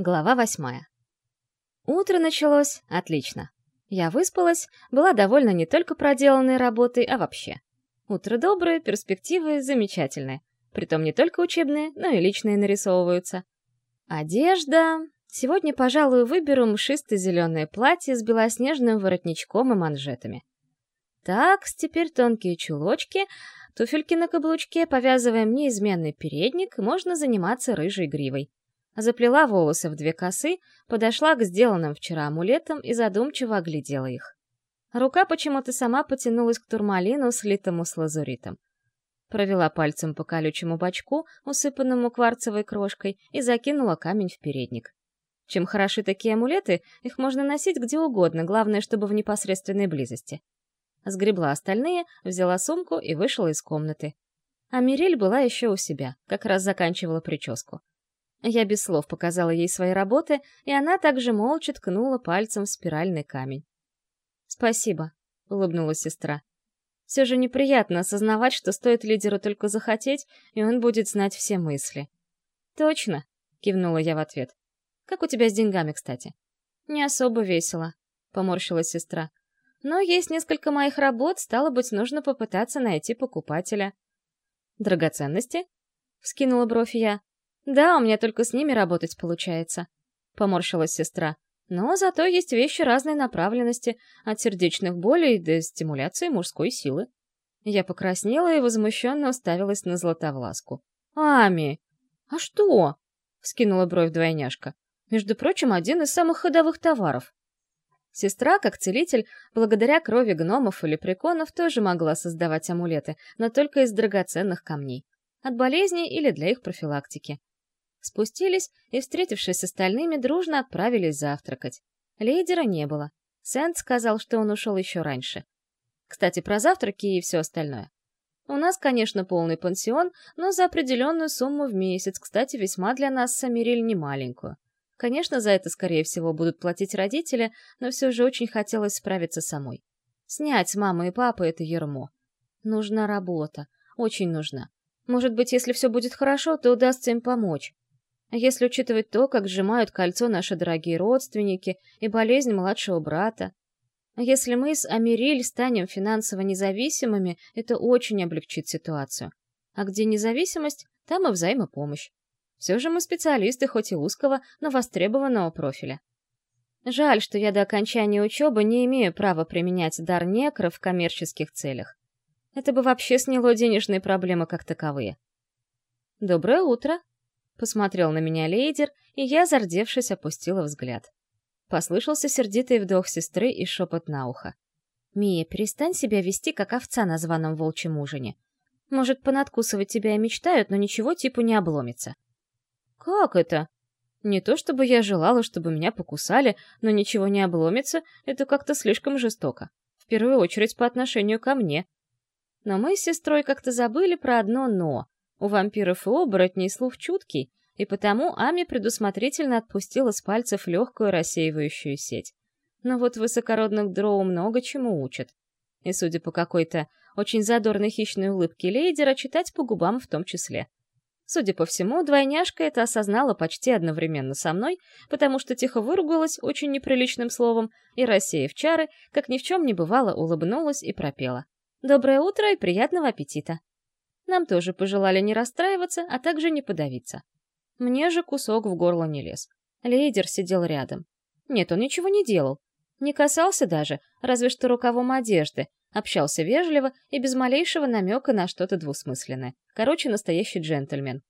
Глава восьмая. Утро началось отлично. Я выспалась, была довольна не только проделанной работой, а вообще. Утро доброе, перспективы замечательные. Притом не только учебные, но и личные нарисовываются. Одежда... Сегодня, пожалуй, выберу мшисто-зеленое платье с белоснежным воротничком и манжетами. Так, теперь тонкие чулочки, туфельки на каблучке, повязываем неизменный передник, можно заниматься рыжей гривой заплела волосы в две косы, подошла к сделанным вчера амулетам и задумчиво оглядела их. Рука почему-то сама потянулась к турмалину, слитому с лазуритом. Провела пальцем по колючему бачку, усыпанному кварцевой крошкой, и закинула камень в передник. Чем хороши такие амулеты, их можно носить где угодно, главное, чтобы в непосредственной близости. Сгребла остальные, взяла сумку и вышла из комнаты. А Мирель была еще у себя, как раз заканчивала прическу. Я без слов показала ей свои работы, и она также молча ткнула пальцем в спиральный камень. «Спасибо», — улыбнулась сестра. «Все же неприятно осознавать, что стоит лидеру только захотеть, и он будет знать все мысли». «Точно», — кивнула я в ответ. «Как у тебя с деньгами, кстати?» «Не особо весело», — поморщилась сестра. «Но есть несколько моих работ, стало быть, нужно попытаться найти покупателя». «Драгоценности?» — вскинула бровь я. «Да, у меня только с ними работать получается», — поморщилась сестра. «Но зато есть вещи разной направленности, от сердечных болей до стимуляции мужской силы». Я покраснела и возмущенно уставилась на Златовласку. «Ами! А что?» — вскинула бровь двойняшка. «Между прочим, один из самых ходовых товаров». Сестра, как целитель, благодаря крови гномов или приконов, тоже могла создавать амулеты, но только из драгоценных камней. От болезней или для их профилактики. Спустились и, встретившись с остальными, дружно отправились завтракать. Лидера не было. Сент сказал, что он ушел еще раньше. Кстати, про завтраки и все остальное. У нас, конечно, полный пансион, но за определенную сумму в месяц, кстати, весьма для нас с Амириль немаленькую. Конечно, за это, скорее всего, будут платить родители, но все же очень хотелось справиться самой. Снять с мамы и папы это ермо. Нужна работа. Очень нужна. Может быть, если все будет хорошо, то удастся им помочь. Если учитывать то, как сжимают кольцо наши дорогие родственники и болезнь младшего брата, если мы с Амириль станем финансово независимыми, это очень облегчит ситуацию. А где независимость, там и взаимопомощь. Все же мы специалисты хоть и узкого, но востребованного профиля. Жаль, что я до окончания учебы не имею права применять дар некро в коммерческих целях. Это бы вообще сняло денежные проблемы как таковые. «Доброе утро!» Посмотрел на меня лейдер, и я, зардевшись, опустила взгляд. Послышался сердитый вдох сестры и шепот на ухо. «Мия, перестань себя вести, как овца на званом волчьем ужине. Может, понадкусывать тебя и мечтают, но ничего типа не обломится». «Как это?» Не то чтобы я желала, чтобы меня покусали, но ничего не обломится, это как-то слишком жестоко. В первую очередь по отношению ко мне. Но мы с сестрой как-то забыли про одно «но». У вампиров и оборотней слух чуткий, и потому Ами предусмотрительно отпустила с пальцев легкую рассеивающую сеть. Но вот высокородных дроу много чему учат. И, судя по какой-то очень задорной хищной улыбке лейдера, читать по губам в том числе. Судя по всему, двойняшка это осознала почти одновременно со мной, потому что тихо выругалась очень неприличным словом и, рассеяв чары, как ни в чем не бывало, улыбнулась и пропела. «Доброе утро и приятного аппетита!» Нам тоже пожелали не расстраиваться, а также не подавиться. Мне же кусок в горло не лез. Лейдер сидел рядом. Нет, он ничего не делал. Не касался даже, разве что рукавом одежды, общался вежливо и без малейшего намека на что-то двусмысленное. Короче, настоящий джентльмен.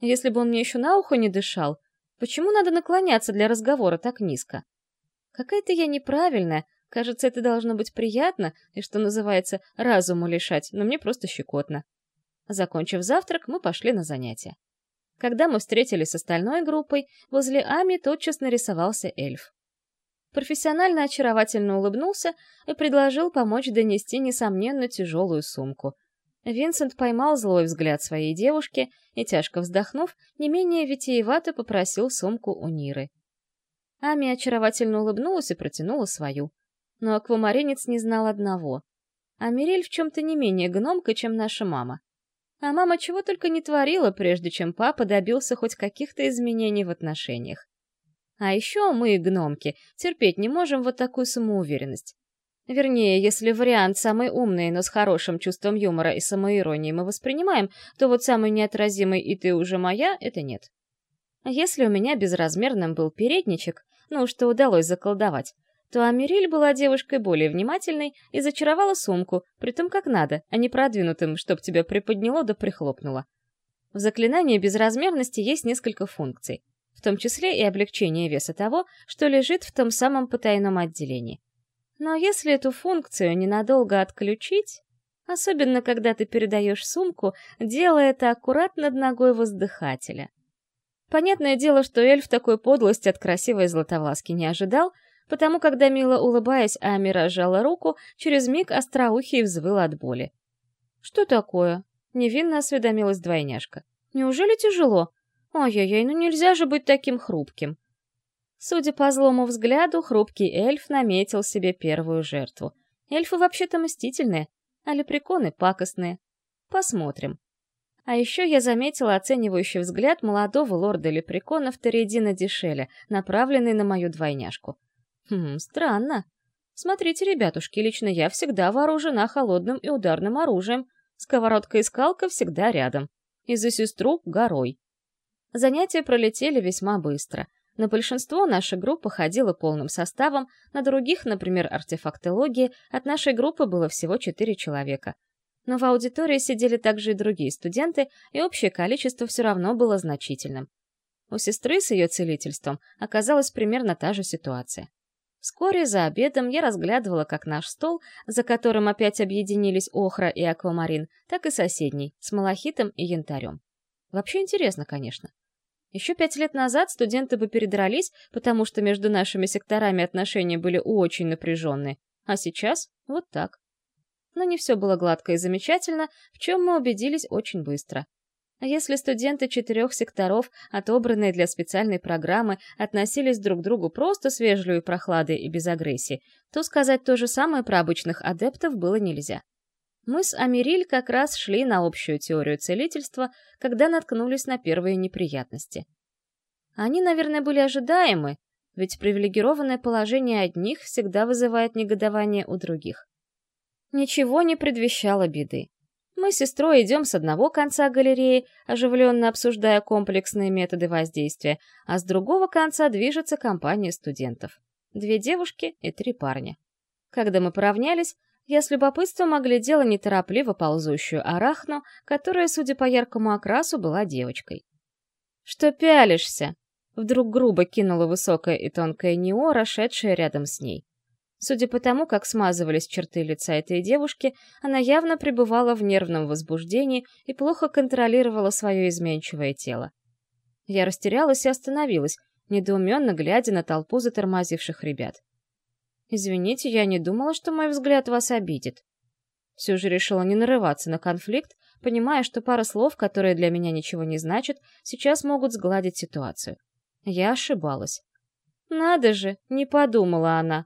Если бы он мне еще на ухо не дышал, почему надо наклоняться для разговора так низко? Какая-то я неправильная, кажется, это должно быть приятно и, что называется, разуму лишать, но мне просто щекотно. Закончив завтрак, мы пошли на занятия. Когда мы встретились с остальной группой, возле Ами тотчас нарисовался эльф. Профессионально очаровательно улыбнулся и предложил помочь донести, несомненно, тяжелую сумку. Винсент поймал злой взгляд своей девушки и, тяжко вздохнув, не менее витиевато попросил сумку у Ниры. Ами очаровательно улыбнулась и протянула свою. Но аквамаринец не знал одного. Амирель в чем-то не менее гномка, чем наша мама. А мама чего только не творила, прежде чем папа добился хоть каких-то изменений в отношениях. А еще мы, гномки, терпеть не можем вот такую самоуверенность. Вернее, если вариант самый умный, но с хорошим чувством юмора и самоиронией мы воспринимаем, то вот самый неотразимый «и ты уже моя» — это нет. А если у меня безразмерным был передничек, ну, что удалось заколдовать, то Амириль была девушкой более внимательной и зачаровала сумку, притом как надо, а не продвинутым, чтоб тебя приподняло да прихлопнуло. В заклинании безразмерности есть несколько функций, в том числе и облегчение веса того, что лежит в том самом потайном отделении. Но если эту функцию ненадолго отключить, особенно когда ты передаешь сумку, делая это аккуратно над ногой воздыхателя. Понятное дело, что эльф такой подлости от красивой златовласки не ожидал, потому когда, мило улыбаясь, Амира сжала руку, через миг остроухий взвыл от боли. «Что такое?» — невинно осведомилась двойняшка. «Неужели тяжело? Ой-ой-ой, ну нельзя же быть таким хрупким!» Судя по злому взгляду, хрупкий эльф наметил себе первую жертву. Эльфы вообще-то мстительные, а лепреконы пакостные. Посмотрим. А еще я заметила оценивающий взгляд молодого лорда лепреконов Торидина Дишеля, направленный на мою двойняшку. Хм, странно. Смотрите, ребятушки, лично я всегда вооружена холодным и ударным оружием. Сковородка и скалка всегда рядом. И за сестру — горой. Занятия пролетели весьма быстро — на большинство наша группа ходила полным составом, на других, например, артефактологии, от нашей группы было всего четыре человека. Но в аудитории сидели также и другие студенты, и общее количество все равно было значительным. У сестры с ее целительством оказалась примерно та же ситуация. Вскоре за обедом я разглядывала как наш стол, за которым опять объединились охра и аквамарин, так и соседний, с малахитом и янтарем. Вообще интересно, конечно. Еще пять лет назад студенты бы передрались, потому что между нашими секторами отношения были очень напряженные. А сейчас вот так. Но не все было гладко и замечательно, в чем мы убедились очень быстро. А если студенты четырех секторов, отобранные для специальной программы, относились друг к другу просто с вежливой прохладой и без агрессии, то сказать то же самое про обычных адептов было нельзя. Мы с Америль как раз шли на общую теорию целительства, когда наткнулись на первые неприятности. Они, наверное, были ожидаемы, ведь привилегированное положение одних всегда вызывает негодование у других. Ничего не предвещало беды. Мы с сестрой идем с одного конца галереи, оживленно обсуждая комплексные методы воздействия, а с другого конца движется компания студентов. Две девушки и три парня. Когда мы поравнялись, я с любопытством оглядела неторопливо ползущую арахну, которая, судя по яркому окрасу, была девочкой. «Что пялишься?» Вдруг грубо кинула высокая и тонкая Неора, шедшая рядом с ней. Судя по тому, как смазывались черты лица этой девушки, она явно пребывала в нервном возбуждении и плохо контролировала свое изменчивое тело. Я растерялась и остановилась, недоуменно глядя на толпу затормозивших ребят. «Извините, я не думала, что мой взгляд вас обидит». Все же решила не нарываться на конфликт, понимая, что пара слов, которые для меня ничего не значат, сейчас могут сгладить ситуацию. Я ошибалась. «Надо же, не подумала она!»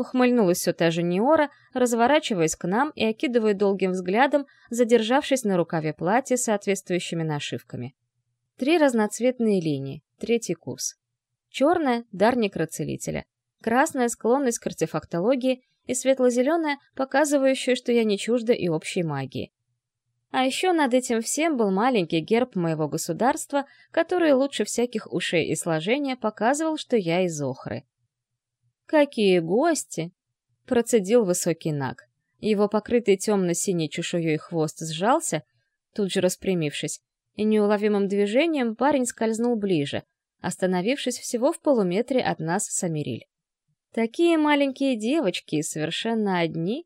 Ухмыльнулась все та же Неора, разворачиваясь к нам и окидывая долгим взглядом, задержавшись на рукаве платья соответствующими нашивками. Три разноцветные линии, третий курс. Черная — дар некроцелителя, красная — склонность к артефактологии и светло-зеленая, показывающая, что я не чужда и общей магии. А еще над этим всем был маленький герб моего государства, который лучше всяких ушей и сложения показывал, что я из Охры. «Какие гости!» — процедил высокий наг. Его покрытый темно-синей чешуей хвост сжался, тут же распрямившись, и неуловимым движением парень скользнул ближе, остановившись всего в полуметре от нас с Амириль. Такие маленькие девочки, совершенно одни,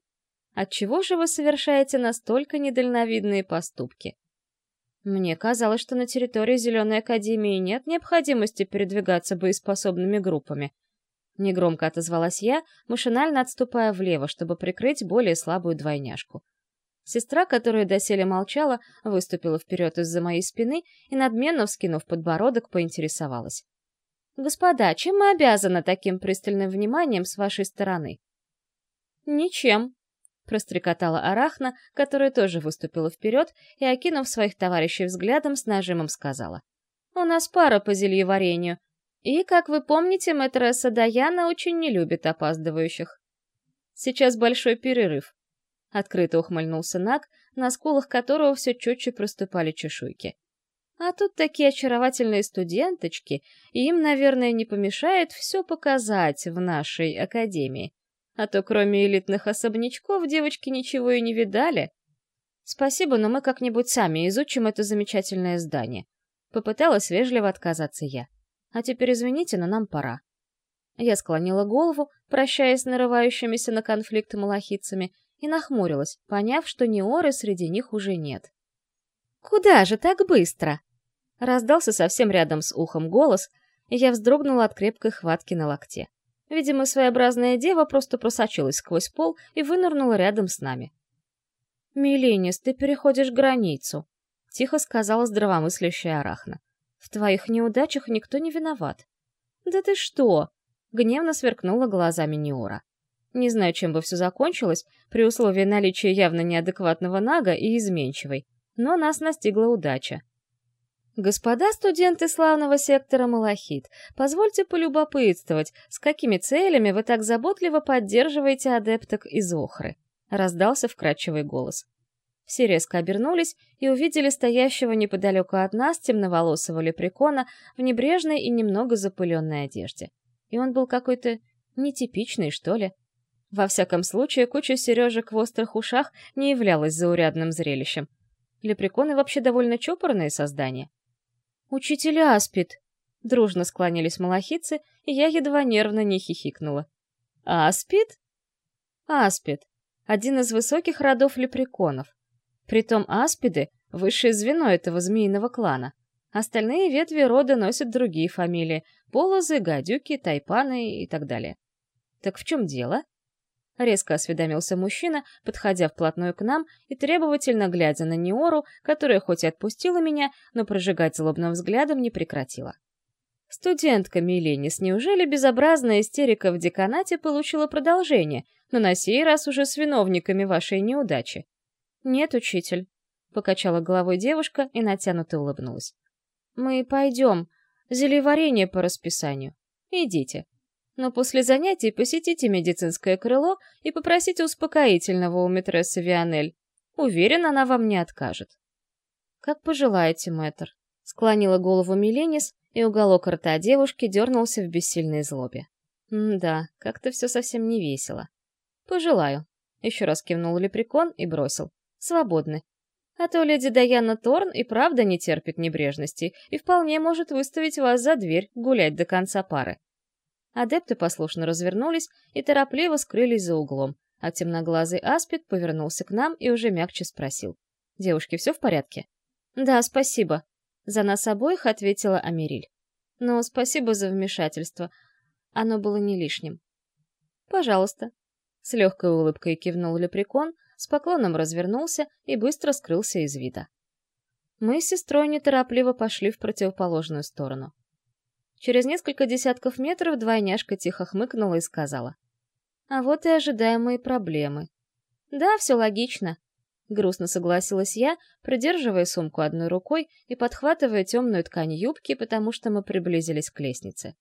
Отчего же вы совершаете настолько недальновидные поступки? Мне казалось, что на территории Зеленой Академии нет необходимости передвигаться боеспособными группами. Негромко отозвалась я, машинально отступая влево, чтобы прикрыть более слабую двойняшку. Сестра, которая доселе молчала, выступила вперед из-за моей спины и, надменно вскинув подбородок, поинтересовалась. «Господа, чем мы обязаны таким пристальным вниманием с вашей стороны?» «Ничем», Прострекотала Арахна, которая тоже выступила вперед и, окинув своих товарищей взглядом, с нажимом сказала. «У нас пара по зельеварению. И, как вы помните, мэтресса Даяна очень не любит опаздывающих. Сейчас большой перерыв. Открыто ухмыльнулся Нак, на скулах которого все четче проступали чешуйки. А тут такие очаровательные студенточки, и им, наверное, не помешает все показать в нашей академии. А то кроме элитных особнячков девочки ничего и не видали. Спасибо, но мы как-нибудь сами изучим это замечательное здание. Попыталась вежливо отказаться я. А теперь извините, но нам пора. Я склонила голову, прощаясь с нарывающимися на конфликт малахитцами, и нахмурилась, поняв, что Неоры среди них уже нет. «Куда же так быстро?» Раздался совсем рядом с ухом голос, и я вздрогнула от крепкой хватки на локте. Видимо, своеобразная дева просто просочилась сквозь пол и вынырнула рядом с нами. «Миленис, ты переходишь границу», — тихо сказала здравомыслящая Арахна. «В твоих неудачах никто не виноват». «Да ты что?» — гневно сверкнула глазами Неора. Не знаю, чем бы все закончилось, при условии наличия явно неадекватного нага и изменчивой, но нас настигла удача. Господа студенты славного сектора Малахит, позвольте полюбопытствовать, с какими целями вы так заботливо поддерживаете адепток из Охры? Раздался вкрадчивый голос. Все резко обернулись и увидели стоящего неподалеку от нас темноволосого лепрекона в небрежной и немного запыленной одежде. И он был какой-то нетипичный, что ли. Во всяком случае, куча сережек в острых ушах не являлась заурядным зрелищем. Лепреконы вообще довольно чопорные создания. «Учитель Аспид!» Дружно склонились малахицы, и я едва нервно не хихикнула. «Аспид?» «Аспид. Один из высоких родов лепреконов. Притом аспиды — высшее звено этого змеиного клана. Остальные ветви рода носят другие фамилии — полозы, гадюки, тайпаны и так далее. Так в чем дело?» — резко осведомился мужчина, подходя вплотную к нам и требовательно глядя на Неору, которая хоть и отпустила меня, но прожигать злобным взглядом не прекратила. Студентка Миленис, неужели безобразная истерика в деканате получила продолжение, но на сей раз уже с виновниками вашей неудачи? Нет, учитель, — покачала головой девушка и натянуто улыбнулась. Мы пойдем. Зельеварение по расписанию. Идите но после занятий посетите медицинское крыло и попросите успокоительного у митрессы Вианель. Уверен, она вам не откажет. «Как пожелаете, мэтр», — склонила голову Миленис, и уголок рта девушки дернулся в бессильной злобе. «Да, как-то все совсем не весело». «Пожелаю», — еще раз кивнул лепрекон и бросил. «Свободны. А то леди Даяна Торн и правда не терпит небрежности и вполне может выставить вас за дверь гулять до конца пары. Адепты послушно развернулись и торопливо скрылись за углом, а темноглазый аспид повернулся к нам и уже мягче спросил. «Девушки, все в порядке?» «Да, спасибо», — за нас обоих ответила Америль. «Но спасибо за вмешательство. Оно было не лишним». «Пожалуйста», — с легкой улыбкой кивнул лепрекон, с поклоном развернулся и быстро скрылся из вида. Мы с сестрой неторопливо пошли в противоположную сторону. Через несколько десятков метров двойняшка тихо хмыкнула и сказала. «А вот и ожидаемые проблемы». «Да, все логично», — грустно согласилась я, придерживая сумку одной рукой и подхватывая темную ткань юбки, потому что мы приблизились к лестнице.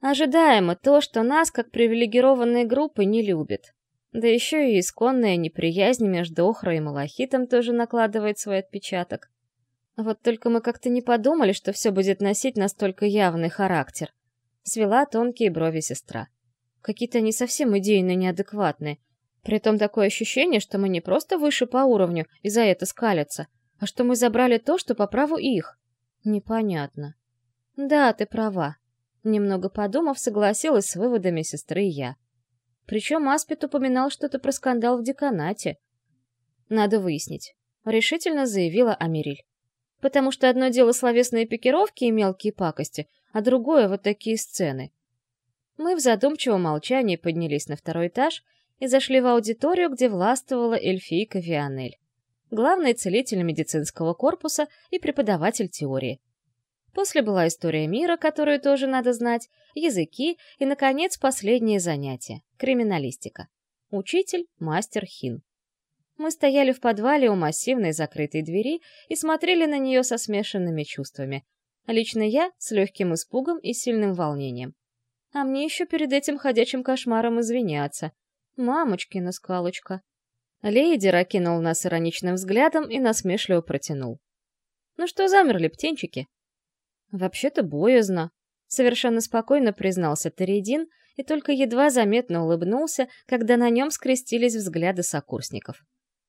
«Ожидаемо то, что нас, как привилегированные группы, не любят. Да еще и исконная неприязнь между Охрой и Малахитом тоже накладывает свой отпечаток. Вот только мы как-то не подумали, что все будет носить настолько явный характер. Свела тонкие брови сестра. Какие-то они совсем идейно неадекватные. Притом такое ощущение, что мы не просто выше по уровню и за это скалятся, а что мы забрали то, что по праву их. Непонятно. Да, ты права. Немного подумав, согласилась с выводами сестры я. Причем Аспид упоминал что-то про скандал в деканате. Надо выяснить. Решительно заявила Америль. Потому что одно дело словесные пикировки и мелкие пакости, а другое — вот такие сцены. Мы в задумчивом молчании поднялись на второй этаж и зашли в аудиторию, где властвовала эльфийка Вианель. Главный целитель медицинского корпуса и преподаватель теории. После была история мира, которую тоже надо знать, языки и, наконец, последнее занятие — криминалистика. Учитель — мастер Хин. Мы стояли в подвале у массивной закрытой двери и смотрели на нее со смешанными чувствами. Лично я с легким испугом и сильным волнением. А мне еще перед этим ходячим кошмаром извиняться. Мамочкина скалочка. Лейдер окинул нас ироничным взглядом и насмешливо протянул. «Ну что замерли, птенчики?» «Вообще-то боязно», — совершенно спокойно признался Таридин и только едва заметно улыбнулся, когда на нем скрестились взгляды сокурсников.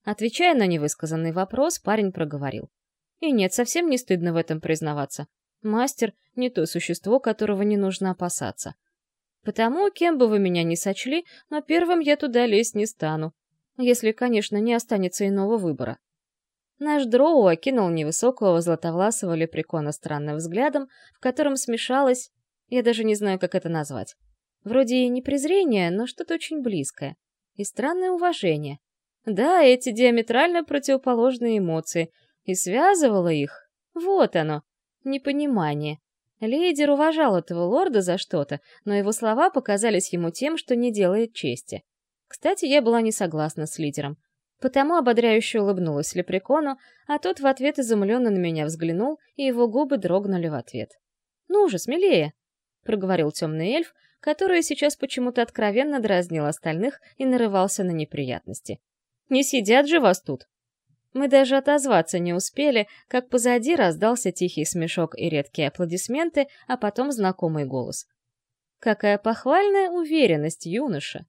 Отвечая на невысказанный вопрос, парень проговорил. И нет, совсем не стыдно в этом признаваться. Мастер — не то существо, которого не нужно опасаться. Потому, кем бы вы меня ни сочли, но первым я туда лезть не стану. Если, конечно, не останется иного выбора. Наш дроу окинул невысокого златовласого лепрекона странным взглядом, в котором смешалось... Я даже не знаю, как это назвать. Вроде и не презрение, но что-то очень близкое. И странное уважение. Да, эти диаметрально противоположные эмоции. И связывало их... Вот оно, непонимание. Лейдер уважал этого лорда за что-то, но его слова показались ему тем, что не делает чести. Кстати, я была не согласна с лидером. Потому ободряюще улыбнулась лепрекону, а тот в ответ изумленно на меня взглянул, и его губы дрогнули в ответ. «Ну же, смелее!» — проговорил темный эльф, который сейчас почему-то откровенно дразнил остальных и нарывался на неприятности. «Не сидят же вас тут!» Мы даже отозваться не успели, как позади раздался тихий смешок и редкие аплодисменты, а потом знакомый голос. «Какая похвальная уверенность, юноша!»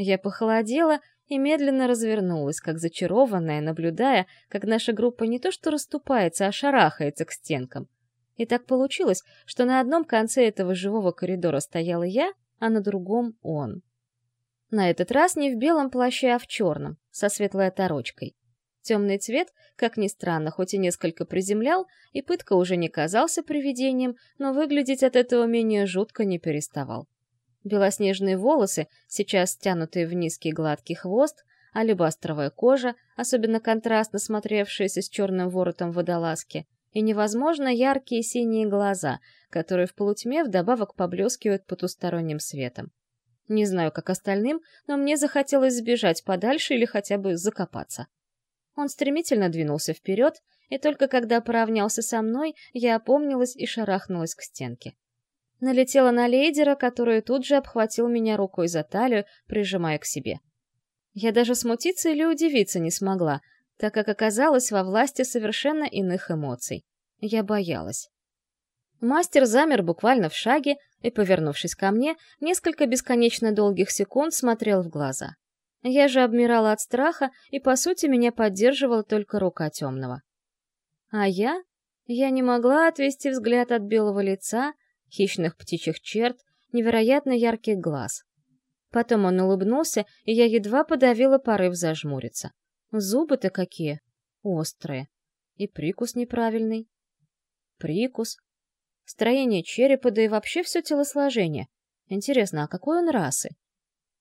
Я похолодела и медленно развернулась, как зачарованная, наблюдая, как наша группа не то что расступается, а шарахается к стенкам. И так получилось, что на одном конце этого живого коридора стояла я, а на другом — он. На этот раз не в белом плаще, а в черном, со светлой оторочкой. Темный цвет, как ни странно, хоть и несколько приземлял, и пытка уже не казался привидением, но выглядеть от этого менее жутко не переставал. Белоснежные волосы, сейчас стянутые в низкий гладкий хвост, алебастровая кожа, особенно контрастно смотревшаяся с черным воротом водолазки, и невозможно яркие синие глаза, которые в полутьме вдобавок поблескивают потусторонним светом. Не знаю, как остальным, но мне захотелось сбежать подальше или хотя бы закопаться. Он стремительно двинулся вперед, и только когда поравнялся со мной, я опомнилась и шарахнулась к стенке. Налетела на лейдера, который тут же обхватил меня рукой за талию, прижимая к себе. Я даже смутиться или удивиться не смогла, так как оказалась во власти совершенно иных эмоций. Я боялась. Мастер замер буквально в шаге и, повернувшись ко мне, несколько бесконечно долгих секунд смотрел в глаза. Я же обмирала от страха, и, по сути, меня поддерживала только рука темного. А я? Я не могла отвести взгляд от белого лица, хищных птичьих черт, невероятно ярких глаз. Потом он улыбнулся, и я едва подавила порыв зажмуриться. Зубы-то какие! Острые. И прикус неправильный. Прикус. Строение черепа, да и вообще все телосложение. Интересно, а какой он расы?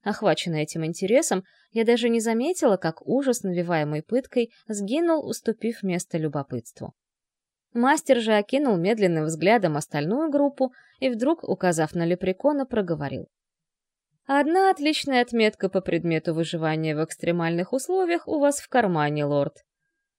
Охваченная этим интересом, я даже не заметила, как ужас, навиваемый пыткой, сгинул, уступив место любопытству. Мастер же окинул медленным взглядом остальную группу и вдруг, указав на лепрекона, проговорил. «Одна отличная отметка по предмету выживания в экстремальных условиях у вас в кармане, лорд.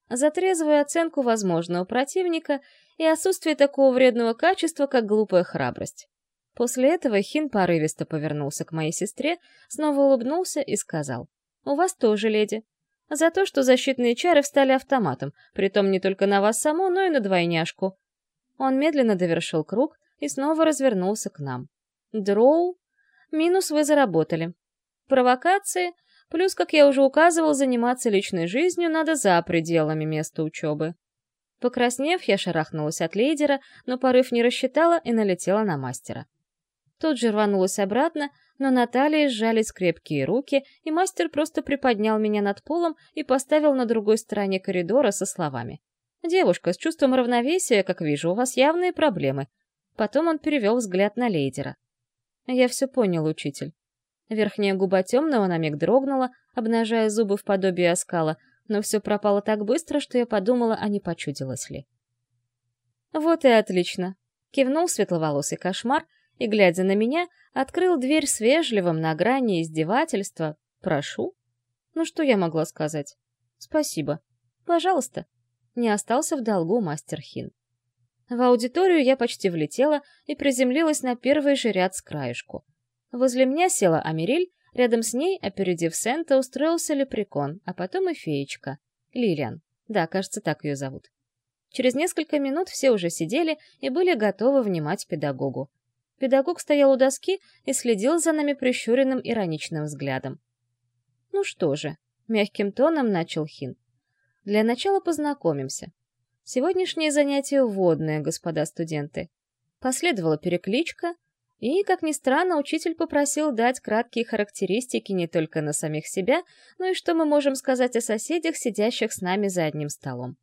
За трезвую оценку возможного противника и отсутствие такого вредного качества, как глупая храбрость. После этого Хин порывисто повернулся к моей сестре, снова улыбнулся и сказал. «У вас тоже, леди. За то, что защитные чары встали автоматом, притом не только на вас саму, но и на двойняшку». Он медленно довершил круг и снова развернулся к нам. «Дроу? Минус вы заработали. Провокации? Плюс, как я уже указывал, заниматься личной жизнью надо за пределами места учебы». Покраснев, я шарахнулась от лидера, но порыв не рассчитала и налетела на мастера. Тут же рванулась обратно, но на талии сжались крепкие руки, и мастер просто приподнял меня над полом и поставил на другой стороне коридора со словами. «Девушка, с чувством равновесия, как вижу, у вас явные проблемы». Потом он перевел взгляд на лейдера. «Я все понял, учитель». Верхняя губа темного на миг дрогнула, обнажая зубы в подобии оскала, но все пропало так быстро, что я подумала, а не почудилось ли. «Вот и отлично», — кивнул светловолосый кошмар, и, глядя на меня, открыл дверь с вежливым на грани издевательства «Прошу». Ну что я могла сказать? «Спасибо. Пожалуйста». Не остался в долгу мастер Хин. В аудиторию я почти влетела и приземлилась на первый же ряд с краешку. Возле меня села Америль, рядом с ней, опередив Сента, устроился лепрекон, а потом и феечка. Лилиан. Да, кажется, так ее зовут. Через несколько минут все уже сидели и были готовы внимать педагогу. Педагог стоял у доски и следил за нами прищуренным ироничным взглядом. «Ну что же», — мягким тоном начал Хин. «Для начала познакомимся. Сегодняшнее занятие вводное, господа студенты. Последовала перекличка, и, как ни странно, учитель попросил дать краткие характеристики не только на самих себя, но и что мы можем сказать о соседях, сидящих с нами за одним столом.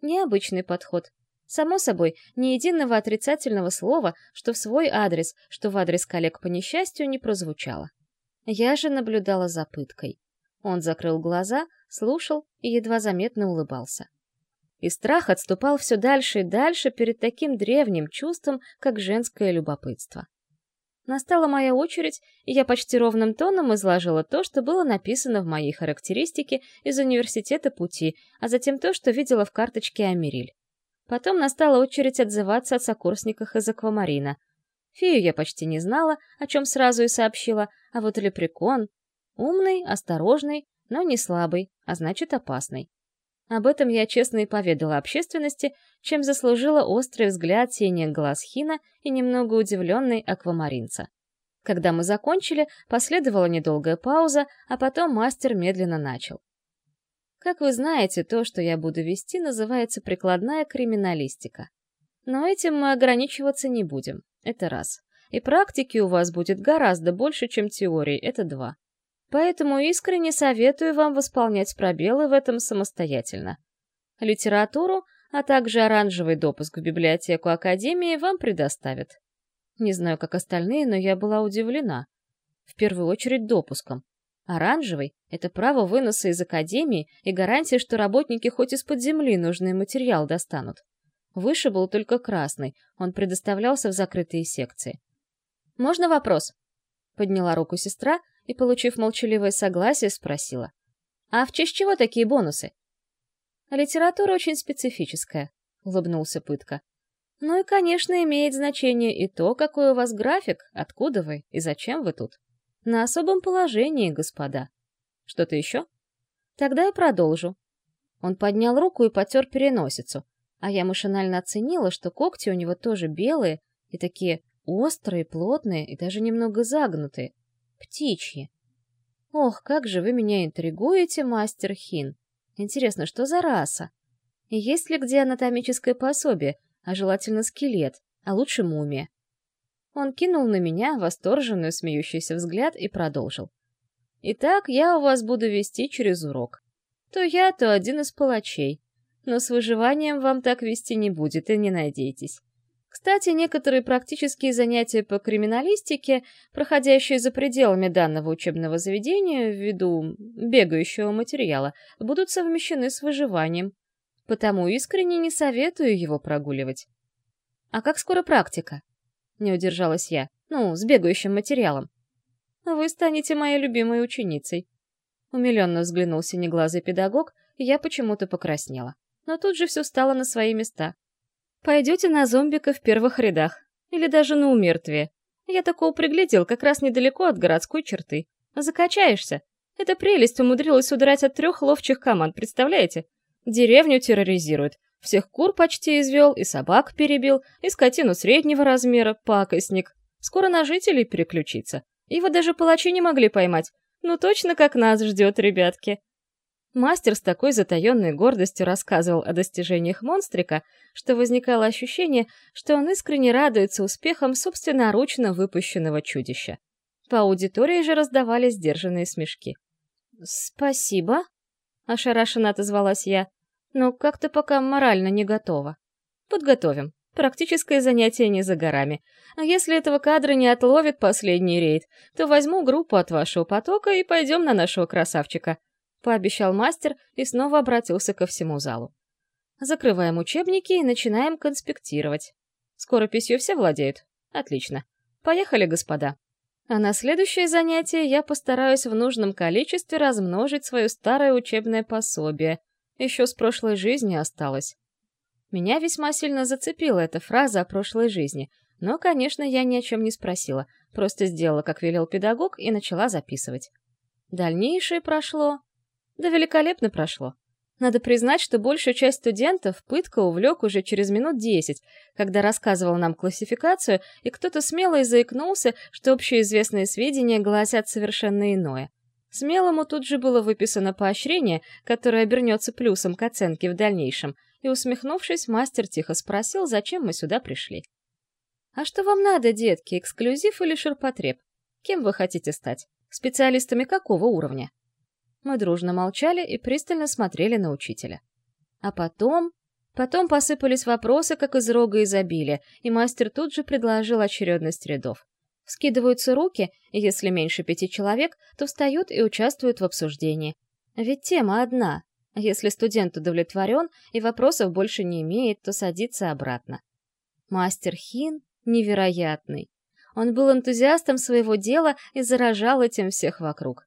Необычный подход. Само собой, ни единого отрицательного слова, что в свой адрес, что в адрес коллег по несчастью, не прозвучало. Я же наблюдала за пыткой. Он закрыл глаза, слушал и едва заметно улыбался и страх отступал все дальше и дальше перед таким древним чувством, как женское любопытство. Настала моя очередь, и я почти ровным тоном изложила то, что было написано в моей характеристике из университета пути, а затем то, что видела в карточке Америль. Потом настала очередь отзываться о сокурсниках из аквамарина. Фею я почти не знала, о чем сразу и сообщила, а вот лепрекон — умный, осторожный, но не слабый, а значит опасный. Об этом я честно и поведала общественности, чем заслужила острый взгляд синих глаз Хина и немного удивленный аквамаринца. Когда мы закончили, последовала недолгая пауза, а потом мастер медленно начал. Как вы знаете, то, что я буду вести, называется прикладная криминалистика. Но этим мы ограничиваться не будем, это раз. И практики у вас будет гораздо больше, чем теории, это два. Поэтому искренне советую вам восполнять пробелы в этом самостоятельно. Литературу, а также оранжевый допуск в библиотеку Академии вам предоставят. Не знаю, как остальные, но я была удивлена. В первую очередь допуском. Оранжевый — это право выноса из Академии и гарантия, что работники хоть из-под земли нужный материал достанут. Выше был только красный, он предоставлялся в закрытые секции. «Можно вопрос?» — подняла руку сестра — и, получив молчаливое согласие, спросила. «А в честь чего такие бонусы?» «Литература очень специфическая», — улыбнулся Пытка. «Ну и, конечно, имеет значение и то, какой у вас график, откуда вы и зачем вы тут. На особом положении, господа. Что-то еще? Тогда я продолжу». Он поднял руку и потер переносицу, а я машинально оценила, что когти у него тоже белые и такие острые, плотные и даже немного загнутые. Птичьи. Ох, как же вы меня интригуете, мастер Хин. Интересно, что за раса? Есть ли где анатомическое пособие, а желательно скелет, а лучше мумия? Он кинул на меня восторженный смеющийся взгляд и продолжил. «Итак, я у вас буду вести через урок. То я, то один из палачей. Но с выживанием вам так вести не будет, и не надейтесь. Кстати, некоторые практические занятия по криминалистике, проходящие за пределами данного учебного заведения ввиду бегающего материала, будут совмещены с выживанием. Потому искренне не советую его прогуливать. «А как скоро практика?» — не удержалась я. «Ну, с бегающим материалом». «Вы станете моей любимой ученицей». Умиленно взглянул синеглазый педагог, и я почему-то покраснела. Но тут же все стало на свои места. Пойдете на зомбика в первых рядах. Или даже на умертвие. Я такого приглядел как раз недалеко от городской черты. Закачаешься. Эта прелесть умудрилась удрать от трех ловчих команд, представляете? Деревню терроризирует. Всех кур почти извел, и собак перебил, и скотину среднего размера, пакостник. Скоро на жителей переключится. Его даже палачи не могли поймать. Ну точно как нас ждет, ребятки. Мастер с такой затаенной гордостью рассказывал о достижениях монстрика, что возникало ощущение, что он искренне радуется успехам собственноручно выпущенного чудища. По аудитории же раздавались сдержанные смешки. «Спасибо», — ошарашенно отозвалась я, — «но как-то пока морально не готова. Подготовим. Практическое занятие не за горами. А если этого кадра не отловит последний рейд, то возьму группу от вашего потока и пойдем на нашего красавчика пообещал мастер и снова обратился ко всему залу. Закрываем учебники и начинаем конспектировать. Скорописью все владеют? Отлично. Поехали, господа. А на следующее занятие я постараюсь в нужном количестве размножить свое старое учебное пособие. Еще с прошлой жизни осталось. Меня весьма сильно зацепила эта фраза о прошлой жизни, но, конечно, я ни о чем не спросила, просто сделала, как велел педагог, и начала записывать. Дальнейшее прошло... Да великолепно прошло. Надо признать, что большую часть студентов пытка увлек уже через минут десять, когда рассказывал нам классификацию, и кто-то смело и заикнулся, что общеизвестные сведения гласят совершенно иное. Смелому тут же было выписано поощрение, которое обернется плюсом к оценке в дальнейшем, и, усмехнувшись, мастер тихо спросил, зачем мы сюда пришли. «А что вам надо, детки, эксклюзив или ширпотреб? Кем вы хотите стать? Специалистами какого уровня?» Мы дружно молчали и пристально смотрели на учителя. А потом... Потом посыпались вопросы, как из рога изобилия, и мастер тут же предложил очередность рядов. Скидываются руки, и если меньше пяти человек, то встают и участвуют в обсуждении. Ведь тема одна. Если студент удовлетворен и вопросов больше не имеет, то садится обратно. Мастер Хин невероятный. Он был энтузиастом своего дела и заражал этим всех вокруг.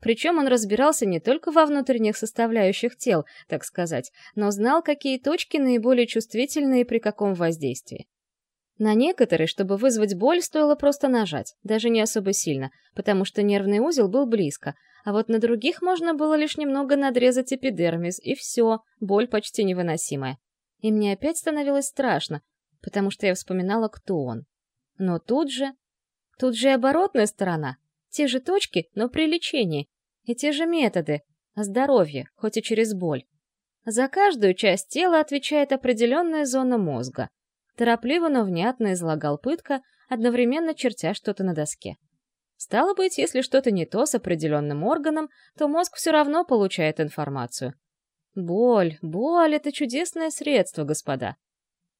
Причем он разбирался не только во внутренних составляющих тел, так сказать, но знал, какие точки наиболее чувствительны и при каком воздействии. На некоторые, чтобы вызвать боль, стоило просто нажать, даже не особо сильно, потому что нервный узел был близко, а вот на других можно было лишь немного надрезать эпидермис, и все, боль почти невыносимая. И мне опять становилось страшно, потому что я вспоминала, кто он. Но тут же... Тут же и оборотная сторона. Те же точки, но при лечении. И те же методы. Здоровье, хоть и через боль. За каждую часть тела отвечает определенная зона мозга. Торопливо, но внятно излагал пытка, одновременно чертя что-то на доске. Стало быть, если что-то не то с определенным органом, то мозг все равно получает информацию. Боль, боль — это чудесное средство, господа.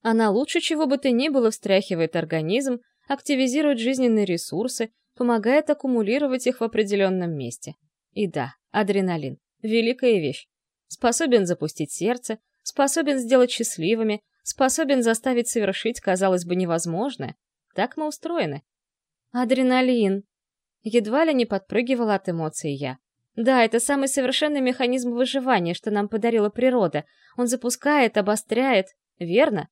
Она лучше чего бы то ни было встряхивает организм, активизирует жизненные ресурсы, помогает аккумулировать их в определенном месте. И да, адреналин — великая вещь. Способен запустить сердце, способен сделать счастливыми, способен заставить совершить, казалось бы, невозможное. Так мы устроены. Адреналин. Едва ли не подпрыгивала от эмоций я. Да, это самый совершенный механизм выживания, что нам подарила природа. Он запускает, обостряет. Верно?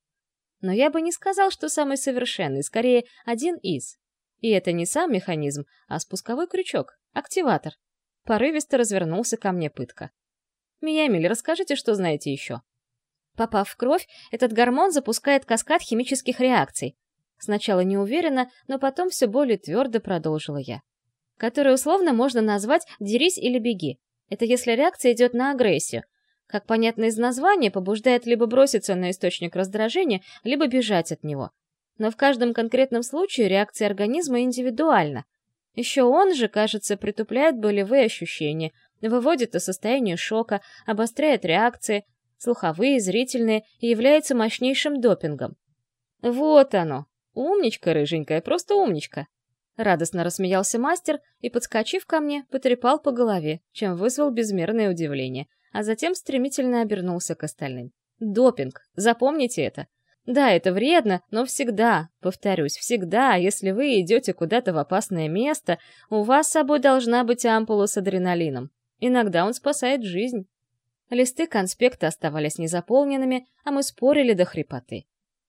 Но я бы не сказал, что самый совершенный, скорее, один из. И это не сам механизм, а спусковой крючок, активатор. Порывисто развернулся ко мне пытка. «Миямиль, расскажите, что знаете еще?» Попав в кровь, этот гормон запускает каскад химических реакций. Сначала не уверенно, но потом все более твердо продолжила я. Которые условно можно назвать «дерись или беги». Это если реакция идет на агрессию. Как понятно из названия, побуждает либо броситься на источник раздражения, либо бежать от него. Но в каждом конкретном случае реакция организма индивидуальна. Еще он же, кажется, притупляет болевые ощущения, выводит из состояния шока, обостряет реакции, слуховые, зрительные, является мощнейшим допингом. Вот оно! Умничка, рыженькая, просто умничка! Радостно рассмеялся мастер и, подскочив ко мне, потрепал по голове, чем вызвал безмерное удивление, а затем стремительно обернулся к остальным. Допинг, запомните это. Да, это вредно, но всегда, повторюсь, всегда, если вы идете куда-то в опасное место, у вас с собой должна быть ампула с адреналином. Иногда он спасает жизнь. Листы конспекта оставались незаполненными, а мы спорили до хрипоты.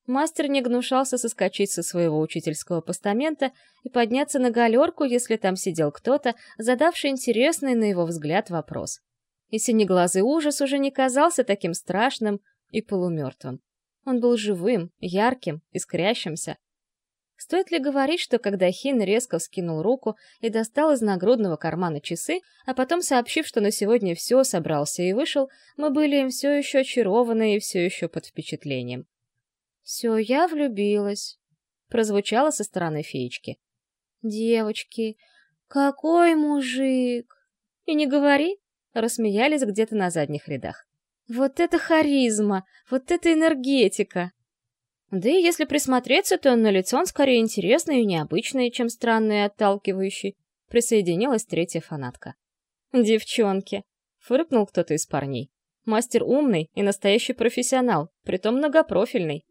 Мастер не гнушался соскочить со своего учительского постамента и подняться на галерку, если там сидел кто-то, задавший интересный, на его взгляд, вопрос. И синеглазый ужас уже не казался таким страшным и полумертвым. Он был живым, ярким, искрящимся. Стоит ли говорить, что когда Хин резко вскинул руку и достал из нагрудного кармана часы, а потом, сообщив, что на сегодня все, собрался и вышел, мы были им все еще очарованы и все еще под впечатлением. «Все, я влюбилась», — прозвучало со стороны феечки. «Девочки, какой мужик!» «И не говори!» — рассмеялись где-то на задних рядах. Вот это харизма, вот это энергетика. Да и если присмотреться, то на лицо он скорее интересный и необычный, чем странный и отталкивающий. Присоединилась третья фанатка. «Девчонки!» — фыркнул кто-то из парней. «Мастер умный и настоящий профессионал, притом многопрофильный».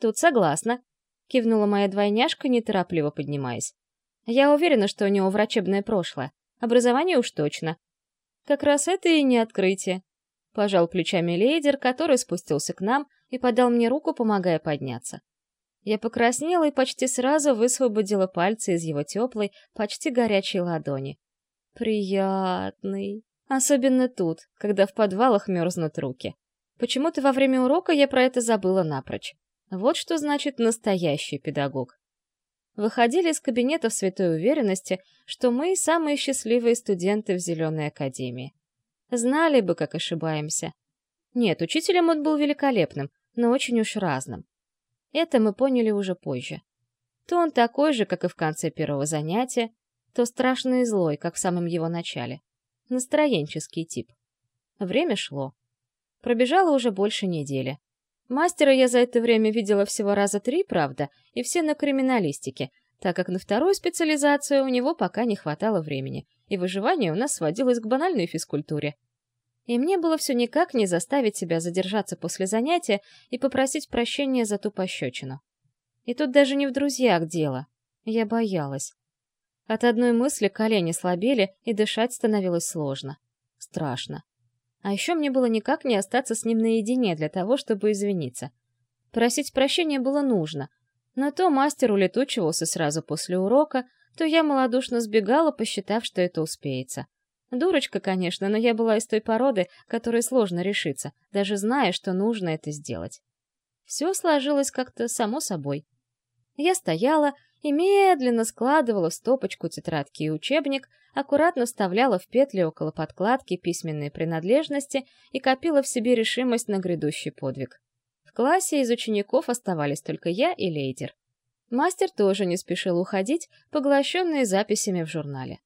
«Тут согласна», — кивнула моя двойняшка, неторопливо поднимаясь. «Я уверена, что у него врачебное прошлое. Образование уж точно. Как раз это и не открытие. Пожал плечами лейдер, который спустился к нам и подал мне руку, помогая подняться. Я покраснела и почти сразу высвободила пальцы из его теплой, почти горячей ладони. Приятный. Особенно тут, когда в подвалах мерзнут руки. Почему-то во время урока я про это забыла напрочь. Вот что значит настоящий педагог. Выходили из кабинета в святой уверенности, что мы самые счастливые студенты в Зеленой Академии. Знали бы, как ошибаемся. Нет, учителем он был великолепным, но очень уж разным. Это мы поняли уже позже. То он такой же, как и в конце первого занятия, то страшный и злой, как в самом его начале. Настроенческий тип. Время шло. Пробежало уже больше недели. Мастера я за это время видела всего раза три, правда, и все на криминалистике, так как на вторую специализацию у него пока не хватало времени, и выживание у нас сводилось к банальной физкультуре. И мне было все никак не заставить себя задержаться после занятия и попросить прощения за ту пощечину. И тут даже не в друзьях дело. Я боялась. От одной мысли колени слабели, и дышать становилось сложно. Страшно. А еще мне было никак не остаться с ним наедине для того, чтобы извиниться. Просить прощения было нужно, но то мастер улетучивался сразу после урока, то я малодушно сбегала, посчитав, что это успеется. Дурочка, конечно, но я была из той породы, которой сложно решиться, даже зная, что нужно это сделать. Все сложилось как-то само собой. Я стояла и медленно складывала в стопочку тетрадки и учебник, аккуратно вставляла в петли около подкладки письменные принадлежности и копила в себе решимость на грядущий подвиг. В классе из учеников оставались только я и Лейдер. Мастер тоже не спешил уходить, поглощенный записями в журнале.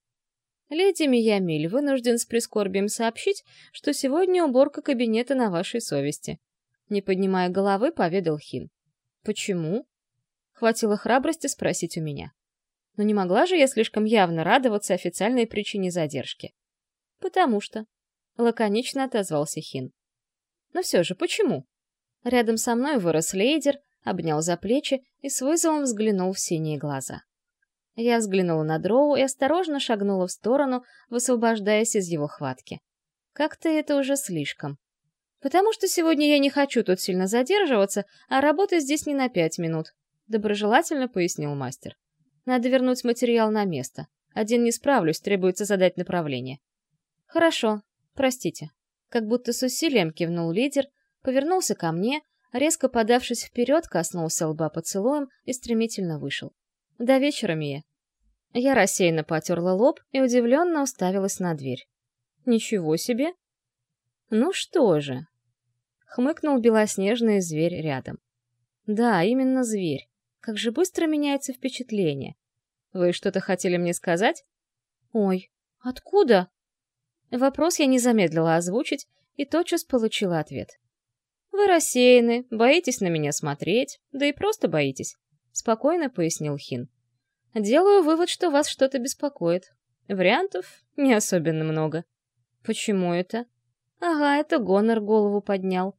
«Леди Миямиль вынужден с прискорбием сообщить, что сегодня уборка кабинета на вашей совести». Не поднимая головы, поведал Хин. «Почему?» Хватило храбрости спросить у меня. Но не могла же я слишком явно радоваться официальной причине задержки. «Потому что...» — лаконично отозвался Хин. «Но все же, почему?» Рядом со мной вырос лейдер, обнял за плечи и с вызовом взглянул в синие глаза. Я взглянула на Дроу и осторожно шагнула в сторону, высвобождаясь из его хватки. Как-то это уже слишком. Потому что сегодня я не хочу тут сильно задерживаться, а работа здесь не на пять минут, доброжелательно пояснил мастер. Надо вернуть материал на место. Один не справлюсь, требуется задать направление. Хорошо, простите. Как будто с усилием кивнул лидер, повернулся ко мне, резко подавшись вперед, коснулся лба поцелуем и стремительно вышел. До вечера, Мия. Я рассеянно потерла лоб и удивленно уставилась на дверь. Ничего себе! Ну что же? Хмыкнул белоснежный зверь рядом. Да, именно зверь. Как же быстро меняется впечатление. Вы что-то хотели мне сказать? Ой, откуда? Вопрос я не замедлила озвучить и тотчас получила ответ. Вы рассеяны, боитесь на меня смотреть, да и просто боитесь, спокойно пояснил Хин. Делаю вывод, что вас что-то беспокоит. Вариантов не особенно много. Почему это? Ага, это Гонор голову поднял.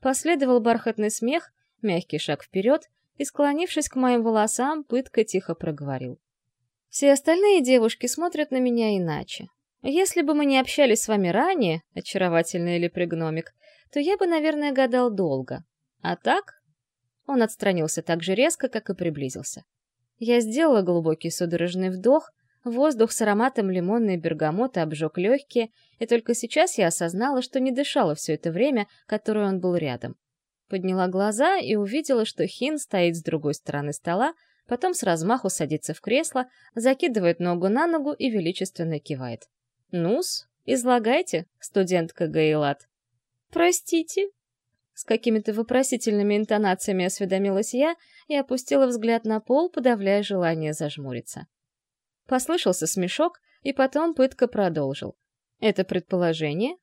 Последовал бархатный смех, мягкий шаг вперед, и, склонившись к моим волосам, пытка тихо проговорил. «Все остальные девушки смотрят на меня иначе. Если бы мы не общались с вами ранее, очаровательный или пригномик, то я бы, наверное, гадал долго. А так...» Он отстранился так же резко, как и приблизился. Я сделала глубокий судорожный вдох, воздух с ароматом лимонной бергамота обжег легкие, и только сейчас я осознала, что не дышала все это время, которое он был рядом. Подняла глаза и увидела, что Хин стоит с другой стороны стола, потом с размаху садится в кресло, закидывает ногу на ногу и величественно кивает. «Ну-с, излагайте, студентка Гейлат». «Простите?» С какими-то вопросительными интонациями осведомилась я и опустила взгляд на пол, подавляя желание зажмуриться. Послышался смешок, и потом пытка продолжил. «Это предположение?»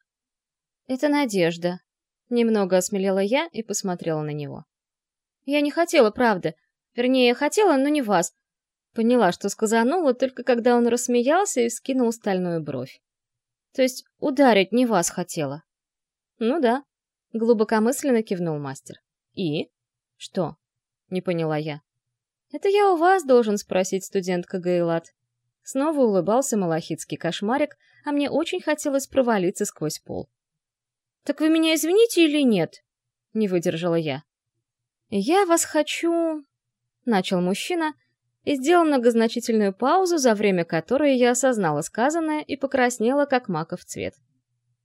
«Это надежда», Немного осмелела я и посмотрела на него. Я не хотела, правда. Вернее, хотела, но не вас. Поняла, что сказанула, только когда он рассмеялся и скинул стальную бровь. То есть ударить не вас хотела. Ну да, глубокомысленно кивнул мастер. И? Что? Не поняла я. Это я у вас должен спросить, студентка Гейлат. Снова улыбался малахитский кошмарик, а мне очень хотелось провалиться сквозь пол. «Так вы меня извините или нет?» Не выдержала я. «Я вас хочу...» — начал мужчина и сделал многозначительную паузу, за время которой я осознала сказанное и покраснела, как маков цвет.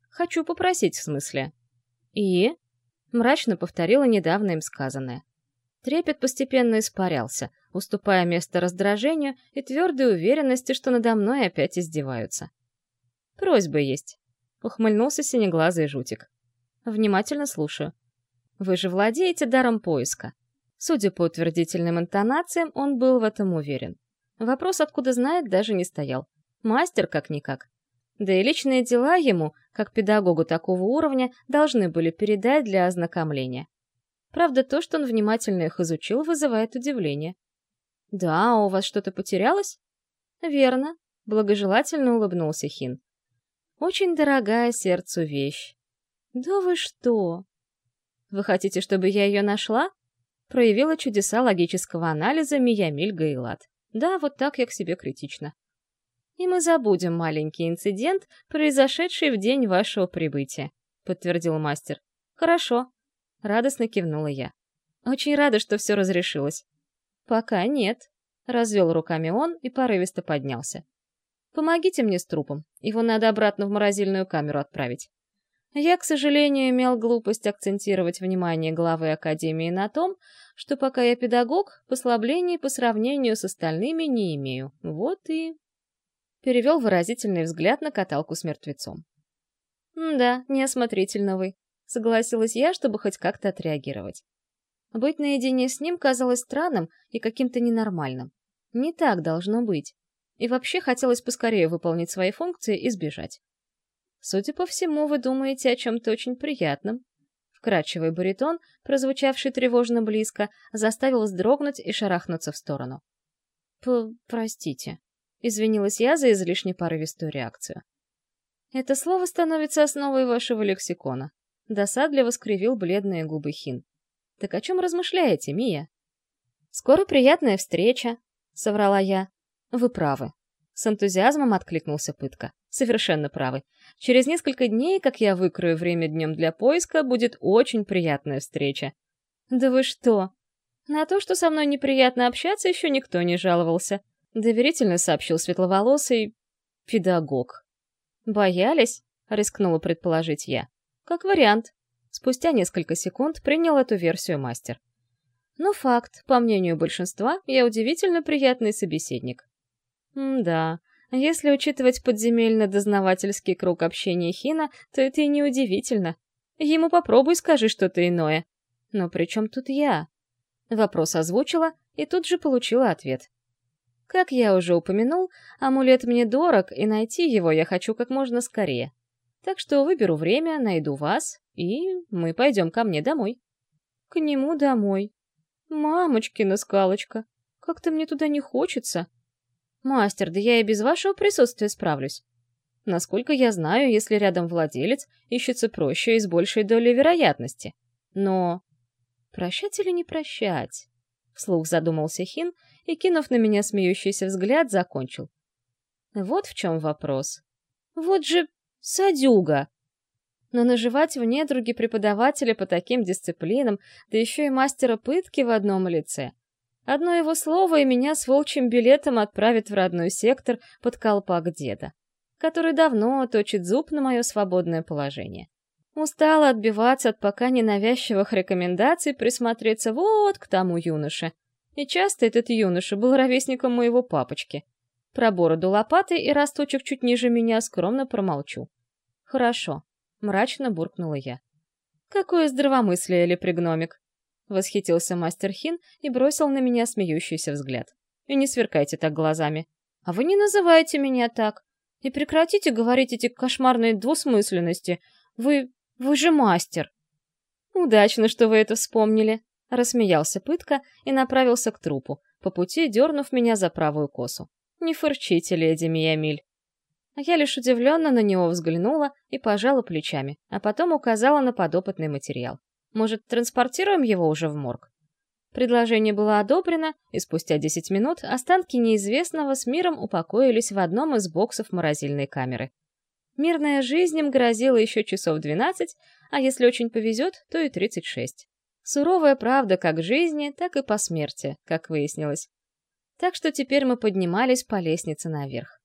«Хочу попросить, в смысле». «И?» — мрачно повторила недавно им сказанное. Трепет постепенно испарялся, уступая место раздражению и твердой уверенности, что надо мной опять издеваются. «Просьба есть», — ухмыльнулся синеглазый жутик. «Внимательно слушаю. Вы же владеете даром поиска». Судя по утвердительным интонациям, он был в этом уверен. Вопрос, откуда знает, даже не стоял. Мастер как-никак. Да и личные дела ему, как педагогу такого уровня, должны были передать для ознакомления. Правда, то, что он внимательно их изучил, вызывает удивление. «Да, у вас что-то потерялось?» «Верно», — благожелательно улыбнулся Хин. «Очень дорогая сердцу вещь». «Да вы что?» «Вы хотите, чтобы я ее нашла?» Проявила чудеса логического анализа Миямиль Гаилат. Да, вот так я к себе критично. И мы забудем маленький инцидент, произошедший в день вашего прибытия, подтвердил мастер. Хорошо, Радостно кивнула я. Очень рада, что все разрешилось. Пока нет. Развел руками он и порывисто поднялся. Помогите мне с трупом. Его надо обратно в морозильную камеру отправить. Я, к сожалению, имел глупость акцентировать внимание главы Академии на том, что пока я педагог, послаблений по сравнению с остальными не имею. Вот и... Перевел выразительный взгляд на каталку с мертвецом. «Да, неосмотрительно вы согласилась я, чтобы хоть как-то отреагировать. Быть наедине с ним казалось странным и каким-то ненормальным. Не так должно быть. И вообще хотелось поскорее выполнить свои функции и сбежать. Судя по всему, вы думаете о чем-то очень приятном. Вкрадчивый баритон, прозвучавший тревожно близко, заставил вздрогнуть и шарахнуться в сторону. «Простите», — извинилась я за излишне порывистую реакцию. «Это слово становится основой вашего лексикона», Досадливо скривил бледные губы Хин. «Так о чем размышляете, Мия?» «Скоро приятная встреча», — соврала я. «Вы правы». С энтузиазмом откликнулся Пытка. «Совершенно правы. Через несколько дней, как я выкрою время днем для поиска, будет очень приятная встреча». «Да вы что?» «На то, что со мной неприятно общаться, еще никто не жаловался», — доверительно сообщил светловолосый педагог. «Боялись?» — рискнула предположить я. Как вариант. Спустя несколько секунд принял эту версию мастер. Но факт, по мнению большинства, я удивительно приятный собеседник. Да, если учитывать подземельно-дознавательский круг общения Хина, то это и не удивительно. Ему попробуй скажи что-то иное. Но при чем тут я? Вопрос озвучила и тут же получила ответ. Как я уже упомянул, амулет мне дорог, и найти его я хочу как можно скорее. Так что выберу время, найду вас, и мы пойдем ко мне домой. К нему домой. Мамочкина скалочка, как-то мне туда не хочется. Мастер, да я и без вашего присутствия справлюсь. Насколько я знаю, если рядом владелец, ищется проще и с большей долей вероятности. Но прощать или не прощать? Вслух задумался Хин и, кинув на меня смеющийся взгляд, закончил. Вот в чем вопрос. Вот же Садюга! Но наживать в недруги преподавателя по таким дисциплинам, да еще и мастера пытки в одном лице. Одно его слово, и меня с волчьим билетом отправит в родной сектор под колпак деда, который давно точит зуб на мое свободное положение. Устала отбиваться от пока ненавязчивых рекомендаций присмотреться вот к тому юноше. И часто этот юноша был ровесником моего папочки — про бороду лопаты и росточек чуть ниже меня скромно промолчу. Хорошо, мрачно буркнула я. Какое здравомыслие, лепригномик! Восхитился мастер Хин и бросил на меня смеющийся взгляд. И не сверкайте так глазами. А вы не называйте меня так. И прекратите говорить эти кошмарные двусмысленности. Вы... вы же мастер. Удачно, что вы это вспомнили. Рассмеялся пытка и направился к трупу, по пути дернув меня за правую косу. Не фырчите, леди Миямиль. Я лишь удивленно на него взглянула и пожала плечами, а потом указала на подопытный материал. Может, транспортируем его уже в морг? Предложение было одобрено, и спустя 10 минут останки неизвестного с миром упокоились в одном из боксов морозильной камеры. Мирная жизнь им грозила еще часов 12, а если очень повезет, то и 36. Суровая правда как жизни, так и по смерти, как выяснилось. Так что теперь мы поднимались по лестнице наверх.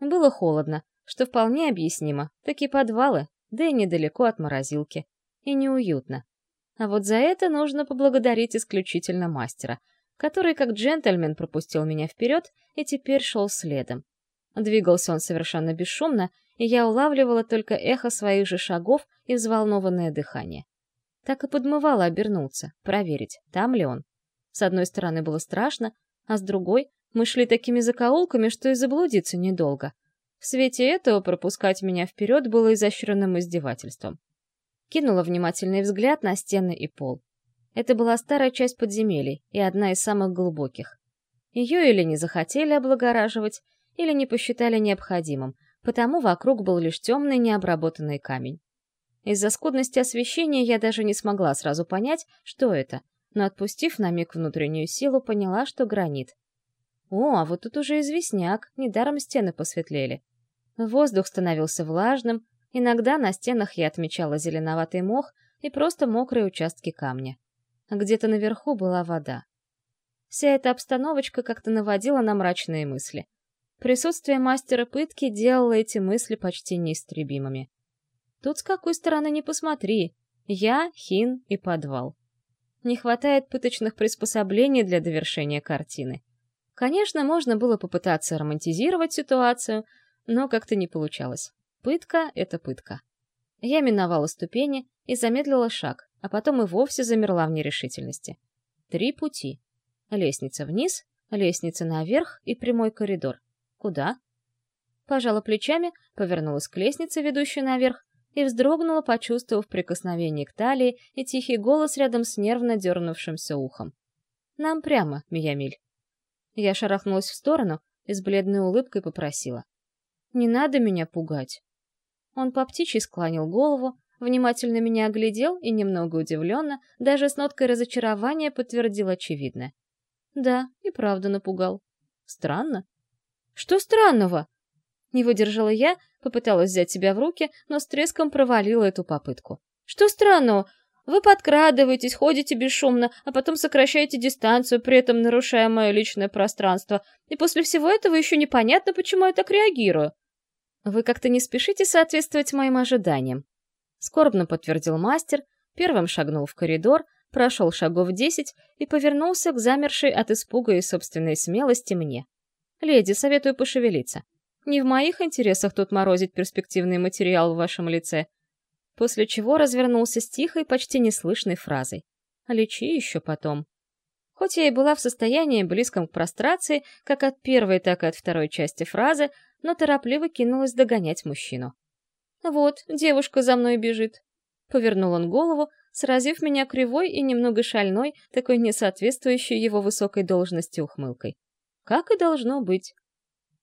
Было холодно, что вполне объяснимо. Такие подвалы, да и недалеко от морозилки. И неуютно. А вот за это нужно поблагодарить исключительно мастера, который как джентльмен пропустил меня вперед и теперь шел следом. Двигался он совершенно бесшумно, и я улавливала только эхо своих же шагов и взволнованное дыхание. Так и подмывала обернуться, проверить, там ли он. С одной стороны было страшно, а с другой мы шли такими закоулками, что и заблудиться недолго. В свете этого пропускать меня вперед было изощренным издевательством. Кинула внимательный взгляд на стены и пол. Это была старая часть подземелий и одна из самых глубоких. Ее или не захотели облагораживать, или не посчитали необходимым, потому вокруг был лишь темный необработанный камень. Из-за скудности освещения я даже не смогла сразу понять, что это, но, отпустив на миг внутреннюю силу, поняла, что гранит. О, а вот тут уже известняк, недаром стены посветлели. Воздух становился влажным, иногда на стенах я отмечала зеленоватый мох и просто мокрые участки камня. Где-то наверху была вода. Вся эта обстановочка как-то наводила на мрачные мысли. Присутствие мастера пытки делало эти мысли почти неистребимыми. Тут с какой стороны не посмотри. Я, Хин и подвал. Не хватает пыточных приспособлений для довершения картины. Конечно, можно было попытаться романтизировать ситуацию, но как-то не получалось. Пытка — это пытка. Я миновала ступени и замедлила шаг, а потом и вовсе замерла в нерешительности. Три пути. Лестница вниз, лестница наверх и прямой коридор. Куда? Пожала плечами, повернулась к лестнице, ведущей наверх, и вздрогнула, почувствовав прикосновение к талии и тихий голос рядом с нервно дернувшимся ухом. «Нам прямо, Миямиль». Я шарахнулась в сторону и с бледной улыбкой попросила. «Не надо меня пугать». Он по птичьи склонил голову, внимательно меня оглядел и, немного удивленно, даже с ноткой разочарования подтвердил очевидное. «Да, и правда напугал. Странно». «Что странного?» Не выдержала я, попыталась взять себя в руки, но с треском провалила эту попытку. «Что странного? Вы подкрадываетесь, ходите бесшумно, а потом сокращаете дистанцию, при этом нарушая мое личное пространство. И после всего этого еще непонятно, почему я так реагирую». «Вы как-то не спешите соответствовать моим ожиданиям», — скорбно подтвердил мастер, первым шагнул в коридор, прошел шагов десять и повернулся к замершей от испуга и собственной смелости мне. «Леди, советую пошевелиться. Не в моих интересах тут морозить перспективный материал в вашем лице. После чего развернулся с тихой, почти неслышной фразой. Лечи еще потом. Хоть я и была в состоянии близком к прострации, как от первой, так и от второй части фразы, но торопливо кинулась догонять мужчину. «Вот, девушка за мной бежит». Повернул он голову, сразив меня кривой и немного шальной, такой несоответствующей его высокой должности ухмылкой. Как и должно быть.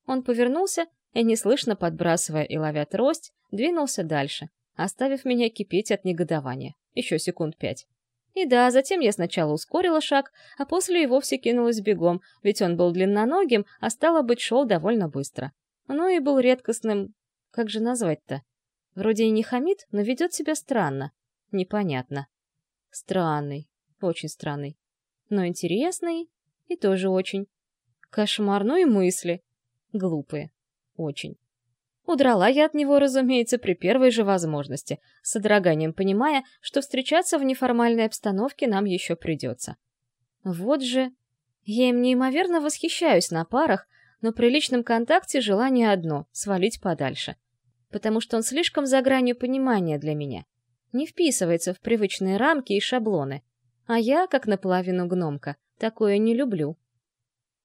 Он повернулся и, неслышно подбрасывая и ловя трость, двинулся дальше, оставив меня кипеть от негодования. Еще секунд пять. И да, затем я сначала ускорила шаг, а после и вовсе кинулась бегом, ведь он был длинноногим, а стало быть, шел довольно быстро. Ну и был редкостным... Как же назвать-то? Вроде и не хамит, но ведет себя странно. Непонятно. Странный. Очень странный. Но интересный и тоже очень. Кошмар, ну мысли. Глупые. Очень. Удрала я от него, разумеется, при первой же возможности, с содроганием понимая, что встречаться в неформальной обстановке нам еще придется. Вот же... Я им неимоверно восхищаюсь на парах, но при личном контакте желание одно — свалить подальше. Потому что он слишком за гранью понимания для меня. Не вписывается в привычные рамки и шаблоны. А я, как наполовину гномка, такое не люблю.